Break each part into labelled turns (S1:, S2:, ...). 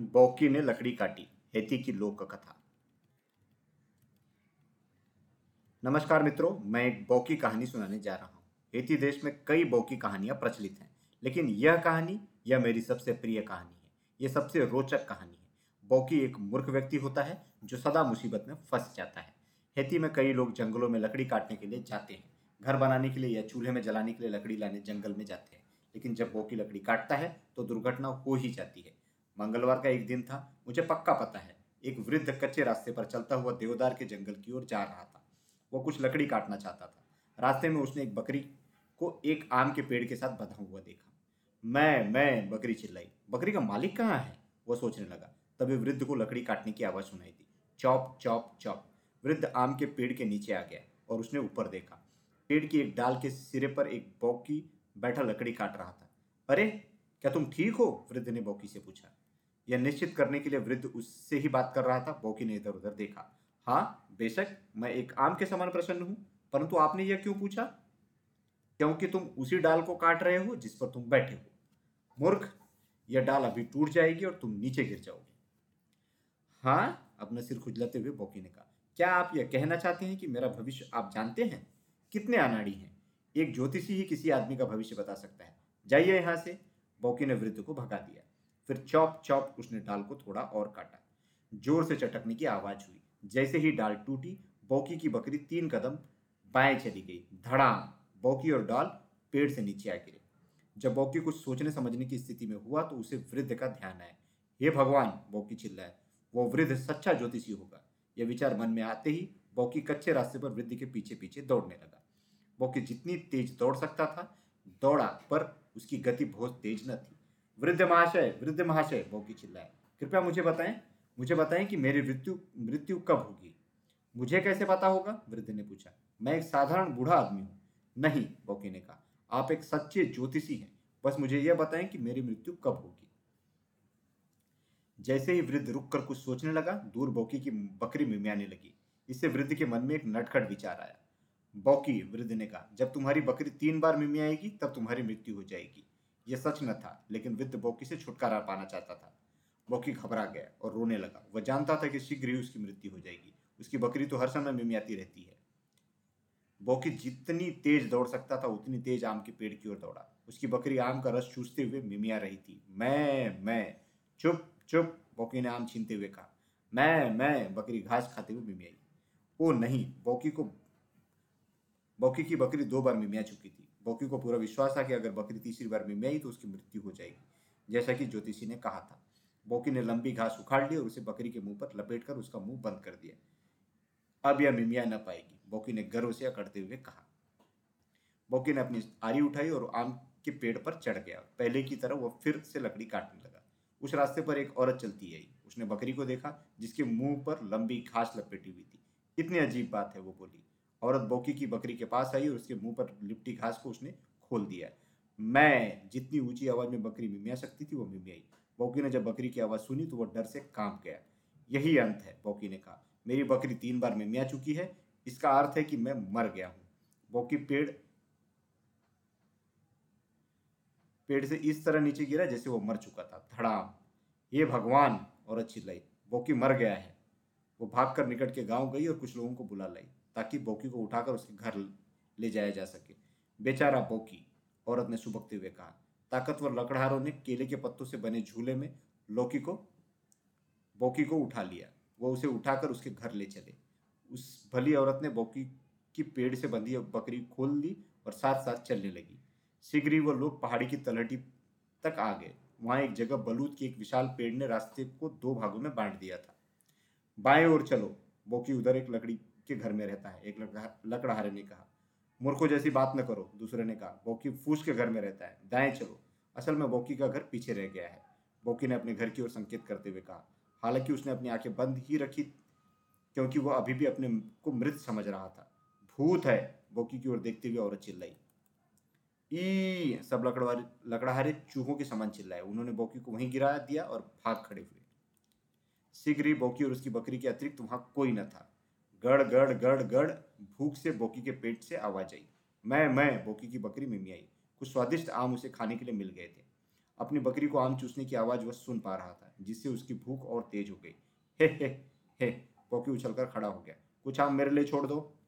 S1: बौकी ने लकड़ी काटी, हेती की लोक कथा। नमस्कार मित्रों, मैं एक बौकी कहानी सुनाने जा रहा हूँ। हेती देश में कई बौकी कहानियाँ प्रचलित हैं, लेकिन यह कहानी यह मेरी सबसे प्रिय कहानी है। यह सबसे रोचक कहानी है। बौकी एक मूर्ख व्यक्ति होता है, जो सदा मुसीबत में फंस जाता है। हेती में कई लोग जंगलों में लकड़ी काटने के लिए जाते हैं। घर बनाने के लिए या चूल्हे में जलाने के लिए लकड़ी लाने जंगल में जाते हैं। लेकिन जब बौकी लकड़ी काटता है तो दुर्घटना हो ही जाती है। मंगलवार का एक दिन था। मुझे पक्का पता है, एक वृद्ध कच्चे रास्ते पर चलता हुआ देवदार के जंगल की ओर जा रहा था। वो कुछ लकड़ी काटना चाहता था। रास्ते में उसने एक बकरी को एक आम के पेड़ के साथ बंधा हुआ देखा। मैं मैं, बकरी चिल्लाई। बकरी का मालिक कहाँ है? वो सोचने लगा। तभी वृद्ध को लकड़ी काटने की आवाज़ सुनाई दी। चौप चौप चौप। वृद्ध आम के पेड़ के नीचे आ गया और उसने ऊपर देखा। पेड़ की एक डाल के सिरे पर एक बौकी बैठा लकड़ी काट रहा था। अरे क्या तुम ठीक हो? वृद्ध ने बौकी से पूछा। यह निश्चित करने के लिए वृद्ध उससे ही बात कर रहा था। बौकी ने इधर उधर देखा। हाँ बेशक, मैं एक आम के समान प्रसन्न हूँ, परंतु आपने यह क्यों पूछा? क्योंकि तुम उसी डाल को काट रहे हो, जिस पर तुम बैठे हो। मूर्ख, यह डाल अभी टूट जाएगी और तुम नीचे गिर जाओगे। हाँ अपना सिर खुजलाते हुए बौकी ने कहा, क्या आप यह कहना चाहते हैं कि मेरा भविष्य आप जानते हैं? कितने अनाड़ी हैं? एक ज्योतिषी ही किसी आदमी का भविष्य बता सकता है। जाइए यहाँ से। बौकी ने वृद्ध को भगा दिया। फिर चौप चौप उसने डाल को थोड़ा और काटा। ज़ोर से चटकने की आवाज़ हुई। जैसे ही डाल टूटी बौकी की बकरी तीन कदम बाएँ चली गई। धड़ाम! बौकी और डाल पेड़ से नीचे आ गिरे। जब बौकी कुछ सोचने समझने की स्थिति में हुआ तो उसे वृद्ध का ध्यान आया। हे भगवान! बौकी चिल्लाए वो वृद्ध सच्चा ज्योतिषी होगा। यह विचार मन में आते ही बौकी कच्चे रास्ते पर वृद्ध के पीछे पीछे दौड़ने लगा। बौकी जितनी तेज दौड़ सकता था, दौड़ा पर उसकी गति बहुत तेज न थी। वृद्ध महाशय वृद्ध महाशय, बौकी चिल्लाए। कृपया मुझे बताएँ मुझे बताएँ कि मेरी मृत्यु मृत्यु कब होगी? मुझे कैसे पता होगा? वृद्ध ने पूछा। मैं एक साधारण बूढ़ा आदमी हूँ। नहीं, बौकी ने कहा। आप एक सच्चे ज्योतिषी हैं। बस मुझे यह बताएँ कि मेरी मृत्यु कब होगी। जैसे ही वृद्ध रुक कर कुछ सोचने लगा, दूर बौकी की बकरी मिमियाने लगी। इससे वृद्ध के मन में एक नटखट विचार आया। बौकी वृद्ध ने कहा, जब तुम्हारी बकरी तीन बार मिमी मिमियाएगी तब तुम्हारी मृत्यु हो जाएगी। यह सच न था, लेकिन वृद्ध बौकी से छुटकारा पाना चाहता था। बौकी घबरा गया और रोने लगा। वह जानता था कि शीघ्र ही उसकी मृत्यु हो जाएगी। उसकी बकरी तो हर समय मिमियाती रहती है। बौकी जितनी तेज दौड़ सकता था, उतनी तेज आम के पेड़ की ओर दौड़ा। उसकी बकरी आम का रस चूसते हुए मिमिया रही थी। मैं मैं, चुप चुप, बौकी ने आम छीनते हुए कहा। मैं मैं, बकरी घास खाते हुए मिमियाई ओ नहीं, बौकी को बौकी की बकरी दो बार मिमिया चुकी थी। बौकी को पूरा विश्वास था कि अगर बकरी तीसरी बार मिमियाई तो उसकी मृत्यु हो जाएगी, जैसा कि ज्योतिषी ने कहा था। बौकी ने लंबी घास उखाड़ ली और उसे बकरी के मुँह पर लपेट कर उसका मुँह बंद कर दिया। अब यह मिमिया न पाएगी, बौकी ने गर्व से अकड़ते हुए कहा। बौकी ने अपनी आरी उठाई और आम के पेड़ पर चढ़ गया। पहले की तरह वह फिर से लकड़ी काटने लगा। उस रास्ते पर एक औरत चलती आई। उसने बकरी को देखा, जिसके मुँह पर लंबी घास लपेटी हुई थी। कितनी अजीब बात है वो बोली। औरत बौकी की बकरी के पास आई और उसके मुँह पर लिपटी घास को उसने खोल दिया मैं जितनी ऊँची आवाज़ में बकरी मिमिया सकती थी, वो मिमियाई बौकी ने जब बकरी की आवाज़ सुनी तो वह डर से काँप गया। यही अंत है, बौकी ने कहा। मेरी बकरी तीन बार मिमिया चुकी है। इसका अर्थ है कि मैं मर गया हूँ। बौकी पेड़ पेड़ से इस तरह नीचे गिरा जैसे वो मर चुका था। धड़ाम। ये भगवान औरत चिल्लाई बौकी मर गया है। वो भागकर निकट के गाँव गई और कुछ लोगों को बुला लाई। ताकि बौकी को उठाकर उसके घर ले जाया जा सके। बेचारा बौकी, औरत ने सुबकते हुए कहा, ताकतवर लकड़हारों ने केले के पत्तों से बने झूले में लौकी को, बौकी को उठा लिया। वो उसे उठाकर उसके घर ले चले। उस भली औरत ने बौकी की पेड़ से बंधी बकरी खोल ली और साथ साथ चलने लगी। शीघ्र ही वो लोग पहाड़ी की तलहटी तक आ गए। वहाँ एक जगह बलूत की एक विशाल पेड़ ने रास्ते को दो भागों में बांट दिया था। बाएँ ओर चलो, बोकी उधर एक लकड़ी के घर में रहता है। एक लकड़हारे ने कहा, मूर्खों जैसी बात न करो, दूसरे ने कहा, बोकी फूस के घर में रहता है, दाएँ चलो। असल में बोकी का घर पीछे रह गया है। बोकी ने अपने घर की ओर संकेत करते हुए कहा, हालाँकि उसने अपनी आँखें बंद ही रखी, क्योंकि वह अभी भी अपने को मृत समझ रहा था। भूत है। बोकी की ओर देखते हुए औरत चिल्लाई। ई, सब लकड़वारे लकड़हारे चूहों के समान चिल्लाए। उन्होंने बोकी को वहीं गिरा दिया और भाग खड़े हुए। शीघ्र ही बोकी और उसकी बकरी के अतिरिक्त वहाँ कोई न था। गड़ गड़ गड़ गड़, भूख से बोकी के पेट से आवाज़ आई। मैं मैं, बोकी की बकरी मिमियाई कुछ स्वादिष्ट आम उसे खाने के लिए मिल गए थे। अपनी बकरी को आम चूसने की आवाज़ वह सुन पा रहा था, जिससे उसकी भूख और तेज हो गई। हे हे हे, बॉकी उछलकर खड़ा हो गया। कुछ आम मेरे लिए छोड़ दो।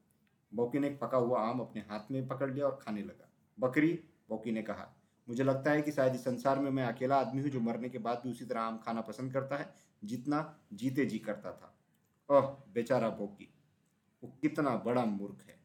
S1: बॉकी ने पका हुआ आम अपने हाथ में पकड़ लिया और खाने लगा। बकरी, बॉकी ने कहा, मुझे लगता है कि शायद इस संसार में मैं अकेला आदमी हूँ जो मरने के बाद भी उसी तरह आम खाना पसंद करता है, जितना जीते जी करता था। ओह, बेचारा बॉकी। वो कितना बड़ा मूर्ख है।